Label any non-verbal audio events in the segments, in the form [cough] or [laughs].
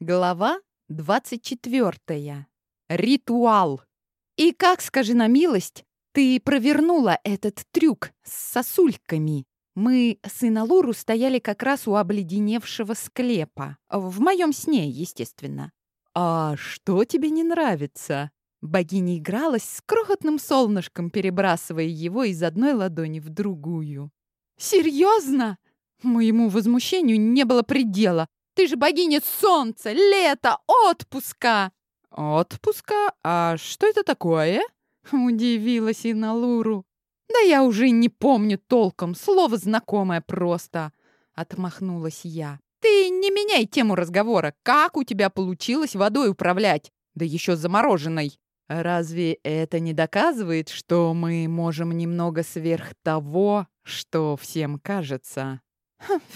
Глава 24. Ритуал. И как, скажи на милость, ты провернула этот трюк с сосульками? Мы с Иналуру стояли как раз у обледеневшего склепа. В моем сне, естественно. «А что тебе не нравится?» Богиня игралась с крохотным солнышком, перебрасывая его из одной ладони в другую. «Серьезно?» Моему возмущению не было предела. «Ты же богиня солнца, лета, отпуска!» «Отпуска? А что это такое?» Удивилась Иналуру. «Да я уже не помню толком, слово знакомое просто!» Отмахнулась я. «Ты не меняй тему разговора. Как у тебя получилось водой управлять? Да еще замороженной!» «Разве это не доказывает, что мы можем немного сверх того, что всем кажется?»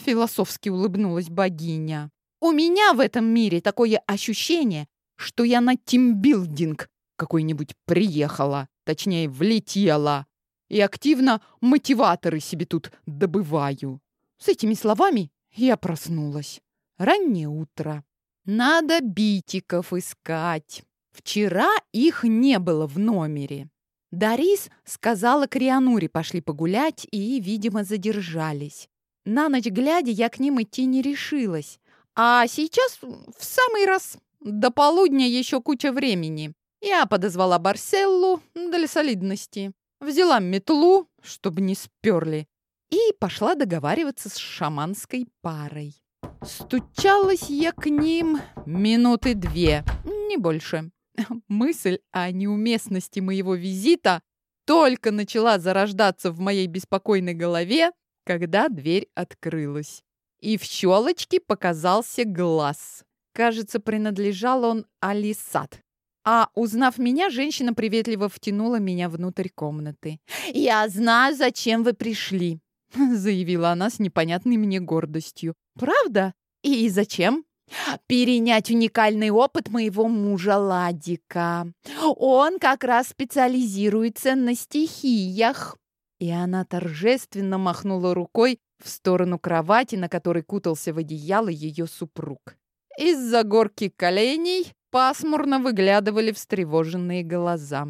Философски улыбнулась богиня. «У меня в этом мире такое ощущение, что я на тимбилдинг какой-нибудь приехала, точнее, влетела, и активно мотиваторы себе тут добываю». С этими словами я проснулась. Раннее утро. Надо битиков искать. Вчера их не было в номере. Дарис сказала Криануре пошли погулять и, видимо, задержались. На ночь глядя, я к ним идти не решилась. А сейчас в самый раз. До полудня еще куча времени. Я подозвала Барселлу для солидности. Взяла метлу, чтобы не сперли. И пошла договариваться с шаманской парой. Стучалась я к ним минуты две, не больше. [laughs] Мысль о неуместности моего визита только начала зарождаться в моей беспокойной голове, когда дверь открылась. И в щелочке показался глаз. Кажется, принадлежал он Алисат. А узнав меня, женщина приветливо втянула меня внутрь комнаты. «Я знаю, зачем вы пришли», [laughs] — заявила она с непонятной мне гордостью. «Правда? И зачем?» перенять уникальный опыт моего мужа Ладика. Он как раз специализируется на стихиях. И она торжественно махнула рукой в сторону кровати, на которой кутался в одеяло ее супруг. Из-за горки коленей пасмурно выглядывали встревоженные глаза.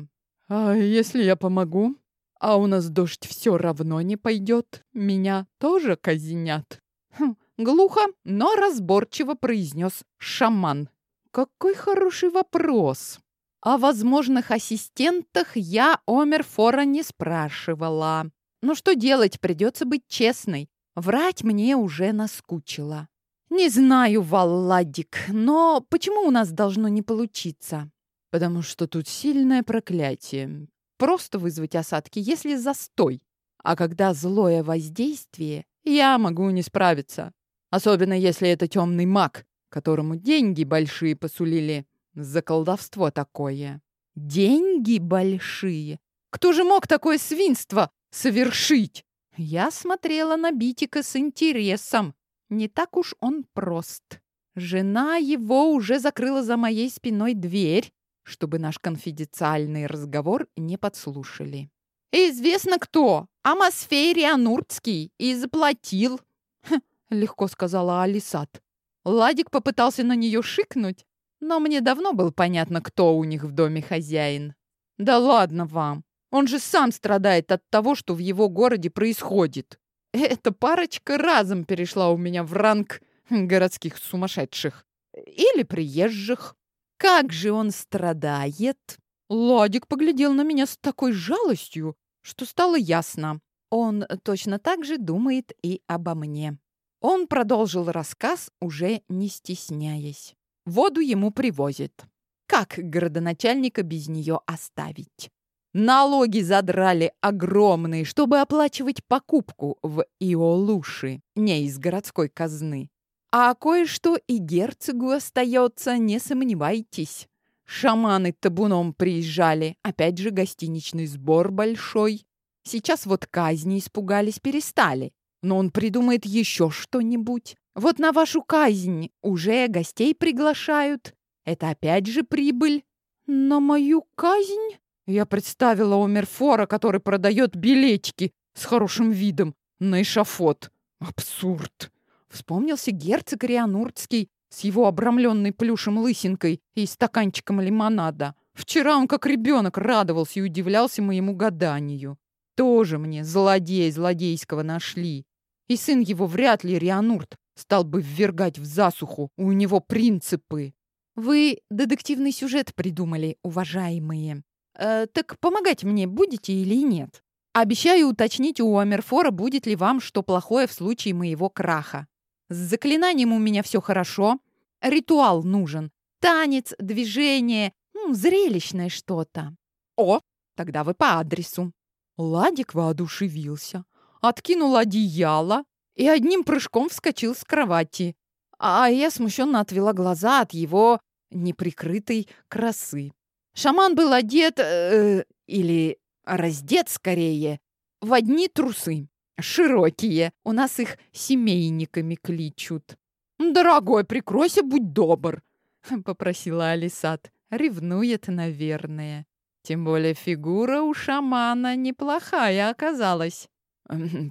«А если я помогу? А у нас дождь все равно не пойдет. Меня тоже казнят». Хм, глухо, но разборчиво произнес шаман. «Какой хороший вопрос!» О возможных ассистентах я Омерфора не спрашивала. Ну что делать, придется быть честной. Врать мне уже наскучило. Не знаю, Валладик, но почему у нас должно не получиться? Потому что тут сильное проклятие. Просто вызвать осадки, если застой. А когда злое воздействие, я могу не справиться. Особенно если это темный маг, которому деньги большие посулили. За колдовство такое. Деньги большие. Кто же мог такое свинство совершить? Я смотрела на Битика с интересом. Не так уж он прост. Жена его уже закрыла за моей спиной дверь, чтобы наш конфиденциальный разговор не подслушали. «Известно кто! Амосфере Ануртский! И заплатил!» хм, легко сказала Алисат. Ладик попытался на нее шикнуть, но мне давно было понятно, кто у них в доме хозяин. Да ладно вам. Он же сам страдает от того, что в его городе происходит. Эта парочка разом перешла у меня в ранг городских сумасшедших. Или приезжих. Как же он страдает? Ладик поглядел на меня с такой жалостью, что стало ясно. Он точно так же думает и обо мне. Он продолжил рассказ, уже не стесняясь. Воду ему привозят. Как городоначальника без нее оставить? Налоги задрали огромные, чтобы оплачивать покупку в Иолуши, не из городской казны. А кое-что и герцогу остается, не сомневайтесь. Шаманы табуном приезжали, опять же гостиничный сбор большой. Сейчас вот казни испугались, перестали. Но он придумает еще что-нибудь. Вот на вашу казнь уже гостей приглашают. Это опять же прибыль. На мою казнь? Я представила Омерфора, который продает билетики с хорошим видом на эшафот. Абсурд. Вспомнился герцог Риануртский с его обрамленной плюшем лысинкой и стаканчиком лимонада. Вчера он как ребенок радовался и удивлялся моему гаданию. Тоже мне злодей злодейского нашли. И сын его вряд ли, Рианурт, стал бы ввергать в засуху. У него принципы. Вы детективный сюжет придумали, уважаемые. Э, так помогать мне будете или нет? Обещаю уточнить у Амерфора, будет ли вам что плохое в случае моего краха. С заклинанием у меня все хорошо. Ритуал нужен. Танец, движение, ну, зрелищное что-то. О, тогда вы по адресу. Ладик воодушевился, откинул одеяло и одним прыжком вскочил с кровати. А я смущенно отвела глаза от его неприкрытой красы. Шаман был одет, э, или раздет скорее, в одни трусы. Широкие. У нас их семейниками кличут. «Дорогой, прикройся, будь добр», — попросила Алисат. Ревнует, наверное. Тем более фигура у шамана неплохая оказалась.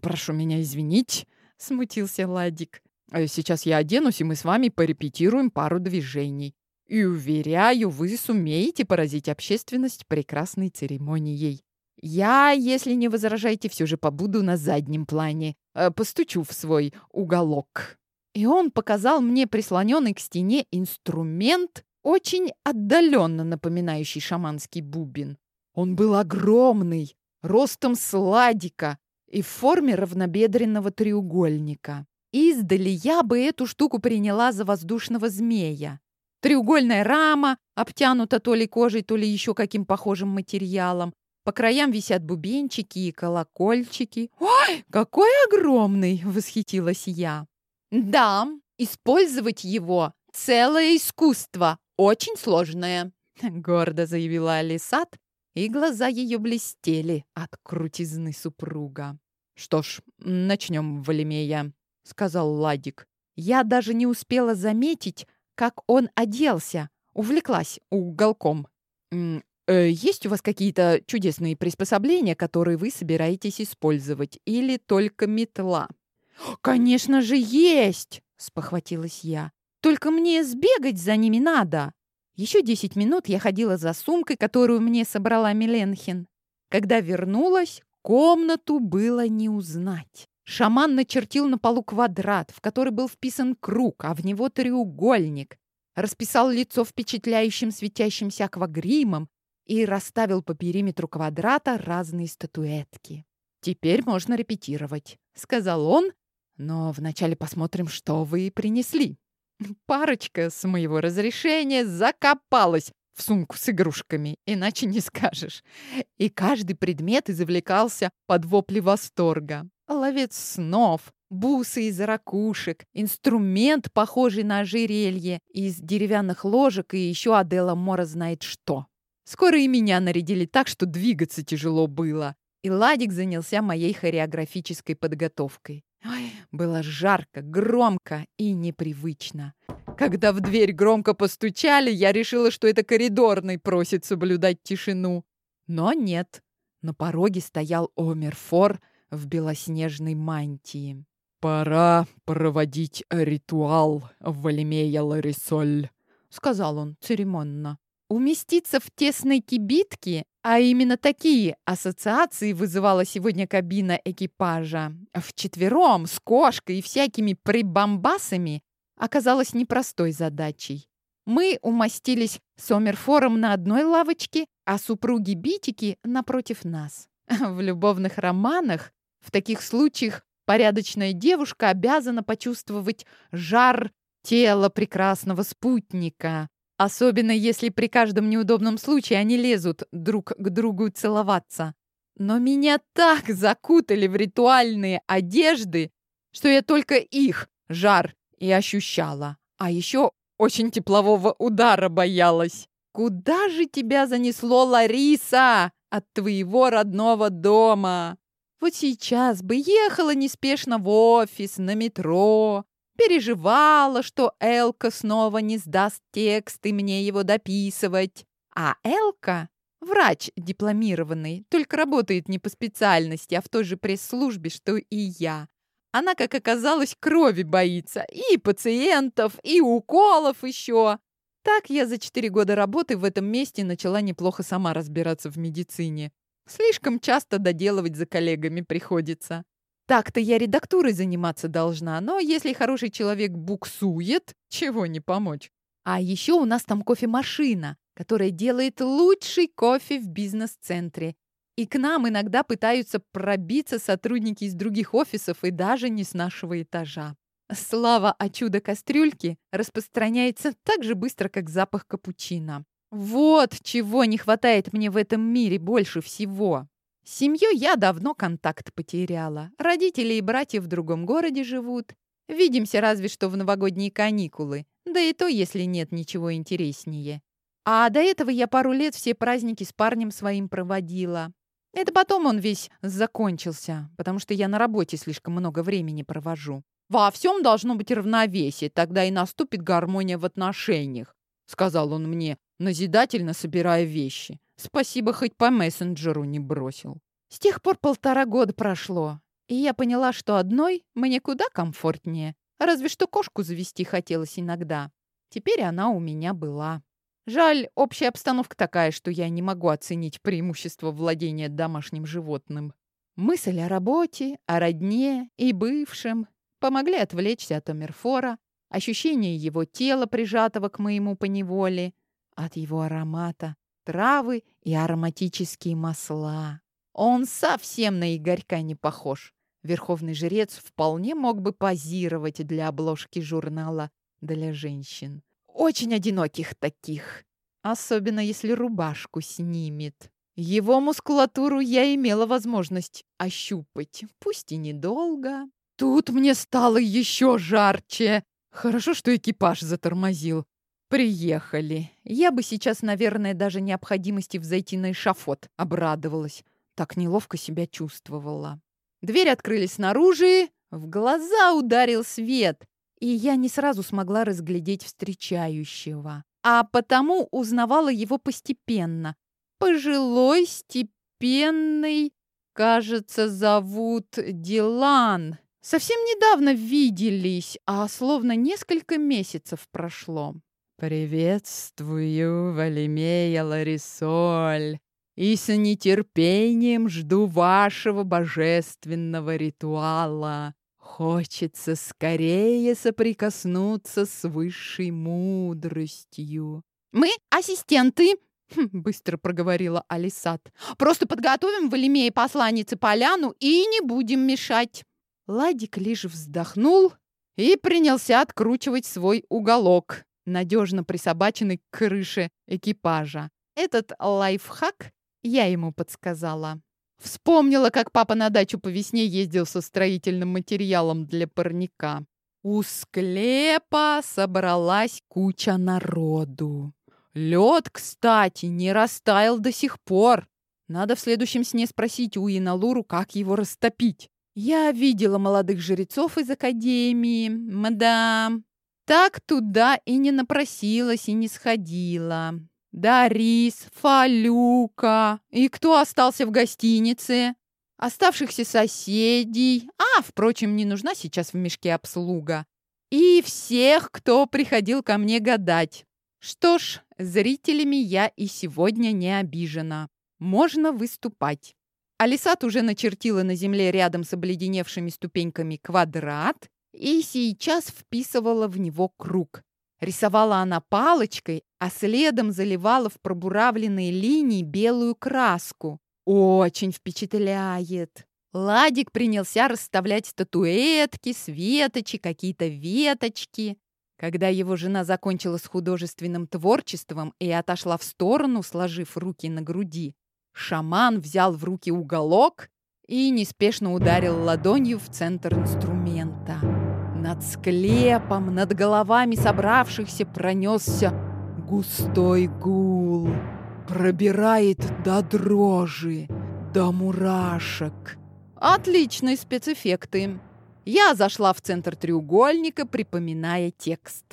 «Прошу меня извинить», — смутился Ладик. «Э, «Сейчас я оденусь, и мы с вами порепетируем пару движений. И, уверяю, вы сумеете поразить общественность прекрасной церемонией. Я, если не возражаете, все же побуду на заднем плане. Э, постучу в свой уголок». И он показал мне прислоненный к стене инструмент, очень отдаленно напоминающий шаманский бубен. Он был огромный, ростом сладика и в форме равнобедренного треугольника. Издали я бы эту штуку приняла за воздушного змея. Треугольная рама, обтянута то ли кожей, то ли еще каким похожим материалом. По краям висят бубенчики и колокольчики. «Ой, какой огромный!» — восхитилась я. «Да, использовать его — целое искусство, очень сложное», — гордо заявила Алисат, и глаза ее блестели от крутизны супруга. «Что ж, начнем, Валимея», — сказал Ладик. Я даже не успела заметить, как он оделся. Увлеклась уголком. «Э, «Есть у вас какие-то чудесные приспособления, которые вы собираетесь использовать? Или только метла?» «Конечно же есть!» — спохватилась я. Только мне сбегать за ними надо. Еще десять минут я ходила за сумкой, которую мне собрала Миленхин. Когда вернулась, комнату было не узнать. Шаман начертил на полу квадрат, в который был вписан круг, а в него треугольник. Расписал лицо впечатляющим светящимся аквагримом и расставил по периметру квадрата разные статуэтки. «Теперь можно репетировать», — сказал он, «но вначале посмотрим, что вы принесли». [laughs] Парочка с моего разрешения закопалась в сумку с игрушками, иначе не скажешь. И каждый предмет извлекался под вопли восторга. Ловец снов, бусы из ракушек, инструмент, похожий на ожерелье, из деревянных ложек и еще Адела Мора знает что. Скоро и меня нарядили так, что двигаться тяжело было. И Ладик занялся моей хореографической подготовкой. Ой, было жарко, громко и непривычно. Когда в дверь громко постучали, я решила, что это коридорный просит соблюдать тишину. Но нет. На пороге стоял Омерфор в белоснежной мантии. «Пора проводить ритуал, Валимея Ларисоль», — сказал он церемонно. Уместиться в тесной кибитке а именно такие ассоциации вызывала сегодня кабина экипажа. Вчетвером, с кошкой и всякими прибамбасами оказалась непростой задачей. Мы умостились с Омерфором на одной лавочке, а супруги Битики напротив нас. [laughs] В любовных романах в таких случаях порядочная девушка обязана почувствовать жар тела прекрасного спутника, Особенно если при каждом неудобном случае они лезут друг к другу целоваться. Но меня так закутали в ритуальные одежды, что я только их жар и ощущала. А еще очень теплового удара боялась. Куда же тебя занесло, Лариса, от твоего родного дома? Вот сейчас бы ехала неспешно в офис, на метро, Переживала, что Элка снова не сдаст текст и мне его дописывать. А Элка — врач дипломированный, только работает не по специальности, а в той же пресс-службе, что и я. Она, как оказалось, крови боится. И пациентов, и уколов еще. Так я за четыре года работы в этом месте начала неплохо сама разбираться в медицине. Слишком часто доделывать за коллегами приходится. Так-то я редактурой заниматься должна, но если хороший человек буксует, чего не помочь. А еще у нас там кофемашина, которая делает лучший кофе в бизнес-центре. И к нам иногда пытаются пробиться сотрудники из других офисов и даже не с нашего этажа. Слава о чудо-кастрюльке распространяется так же быстро, как запах капучино. Вот чего не хватает мне в этом мире больше всего. С семьей я давно контакт потеряла. Родители и братья в другом городе живут. Видимся разве что в новогодние каникулы. Да и то, если нет ничего интереснее. А до этого я пару лет все праздники с парнем своим проводила. Это потом он весь закончился, потому что я на работе слишком много времени провожу. Во всем должно быть равновесие, тогда и наступит гармония в отношениях, сказал он мне, назидательно собирая вещи. Спасибо, хоть по мессенджеру не бросил. С тех пор полтора года прошло, и я поняла, что одной мне куда комфортнее. Разве что кошку завести хотелось иногда. Теперь она у меня была. Жаль, общая обстановка такая, что я не могу оценить преимущество владения домашним животным. Мысль о работе, о родне и бывшем помогли отвлечься от Омерфора, ощущение его тела, прижатого к моему поневоле, от его аромата, травы и ароматические масла. Он совсем на Игорька не похож. Верховный жрец вполне мог бы позировать для обложки журнала для женщин. Очень одиноких таких. Особенно если рубашку снимет. Его мускулатуру я имела возможность ощупать, пусть и недолго. Тут мне стало еще жарче. Хорошо, что экипаж затормозил. Приехали. Я бы сейчас, наверное, даже необходимости взойти на эшафот обрадовалась. Так неловко себя чувствовала. Дверь открылись снаружи, в глаза ударил свет, и я не сразу смогла разглядеть встречающего, а потому узнавала его постепенно. Пожилой, степенный, кажется, зовут Дилан. Совсем недавно виделись, а словно несколько месяцев прошло. «Приветствую, Валимея Ларисоль, и с нетерпением жду вашего божественного ритуала. Хочется скорее соприкоснуться с высшей мудростью». «Мы ассистенты», хм, — быстро проговорила Алисат. «Просто подготовим Валимее посланнице поляну и не будем мешать». Ладик лишь вздохнул и принялся откручивать свой уголок, надежно присобаченный к крыше экипажа. Этот лайфхак я ему подсказала. Вспомнила, как папа на дачу по весне ездил со строительным материалом для парника. У склепа собралась куча народу. Лед, кстати, не растаял до сих пор. Надо в следующем сне спросить у Иналуру, как его растопить. Я видела молодых жрецов из академии, мадам. Так туда и не напросилась, и не сходила. Да, Рис, Фалюка. И кто остался в гостинице? Оставшихся соседей. А, впрочем, не нужна сейчас в мешке обслуга. И всех, кто приходил ко мне гадать. Что ж, зрителями я и сегодня не обижена. Можно выступать. Алисат уже начертила на земле рядом с обледеневшими ступеньками квадрат и сейчас вписывала в него круг. Рисовала она палочкой, а следом заливала в пробуравленные линии белую краску. Очень впечатляет. Ладик принялся расставлять статуэтки, светочи, какие-то веточки. Когда его жена закончила с художественным творчеством и отошла в сторону, сложив руки на груди, Шаман взял в руки уголок и неспешно ударил ладонью в центр инструмента. Над склепом, над головами собравшихся пронесся густой гул. Пробирает до дрожи, до мурашек. Отличные спецэффекты. Я зашла в центр треугольника, припоминая текст.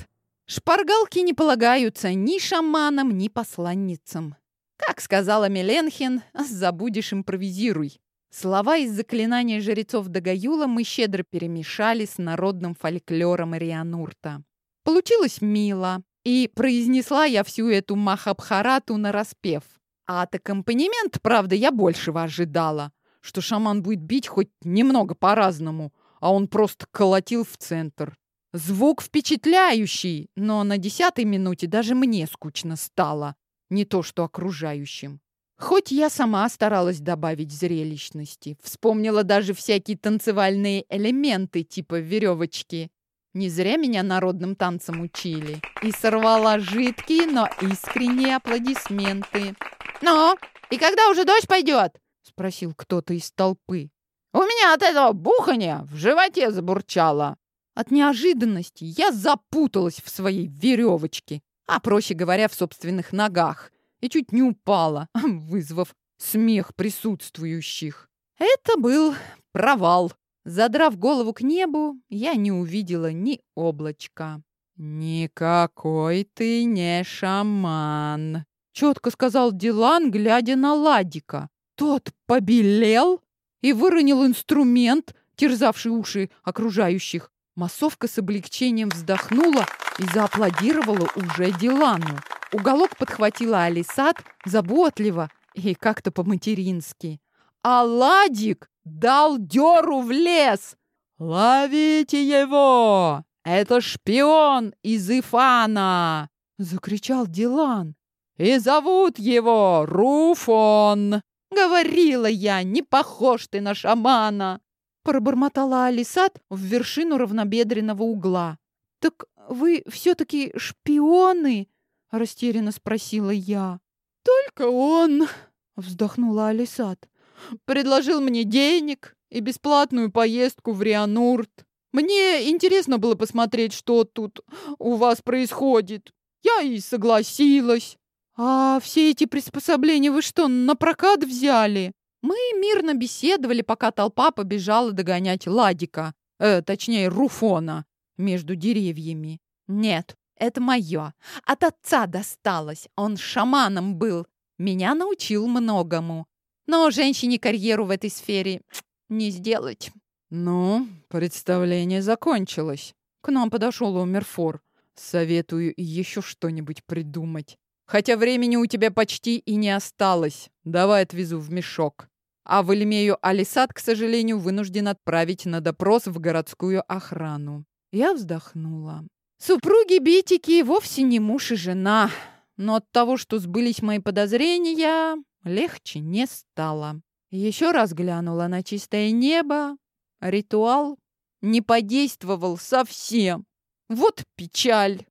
Шпаргалки не полагаются ни шаманам, ни посланницам. Как сказала Меленхин, забудешь импровизируй. Слова из заклинания жрецов Дагаюла мы щедро перемешали с народным фольклором Рианурта. Получилось мило, и произнесла я всю эту махабхарату нараспев. А от аккомпанемент, правда, я большего ожидала, что шаман будет бить хоть немного по-разному, а он просто колотил в центр. Звук впечатляющий, но на десятой минуте даже мне скучно стало, не то что окружающим. Хоть я сама старалась добавить зрелищности, вспомнила даже всякие танцевальные элементы типа веревочки. Не зря меня народным танцам учили. И сорвала жидкие, но искренние аплодисменты. «Ну, и когда уже дождь пойдет?» — спросил кто-то из толпы. «У меня от этого бухания в животе забурчало». От неожиданности я запуталась в своей веревочке, а, проще говоря, в собственных ногах, и чуть не упала, [laughs] вызвав смех присутствующих. Это был провал. Задрав голову к небу, я не увидела ни облачка. «Никакой ты не шаман», — четко сказал Дилан, глядя на Ладика. Тот побелел и выронил инструмент, терзавший уши окружающих. Массовка с облегчением вздохнула и зааплодировала уже Дилану. Уголок подхватила Алисат заботливо и как-то по-матерински. А Ладик дал дёру в лес. «Ловите его! Это шпион из Ифана!» — закричал Дилан. «И зовут его Руфон!» «Говорила я, не похож ты на шамана!» Пробормотала Алисат в вершину равнобедренного угла. «Так вы все-таки шпионы?» — растерянно спросила я. «Только он!» — вздохнула Алисат. «Предложил мне денег и бесплатную поездку в Рианурт. Мне интересно было посмотреть, что тут у вас происходит. Я и согласилась. А все эти приспособления вы что, на прокат взяли?» Мы мирно беседовали, пока толпа побежала догонять Ладика, э, точнее Руфона, между деревьями. Нет, это мое. От отца досталось. Он шаманом был. Меня научил многому. Но женщине карьеру в этой сфере не сделать. Ну, представление закончилось. К нам подошел Умерфор. Советую еще что-нибудь придумать. Хотя времени у тебя почти и не осталось. Давай отвезу в мешок. А в Вальмею Алисат, к сожалению, вынужден отправить на допрос в городскую охрану. Я вздохнула. Супруги Битики вовсе не муж и жена, но от того, что сбылись мои подозрения, легче не стало. Еще раз глянула на чистое небо. Ритуал не подействовал совсем. Вот печаль.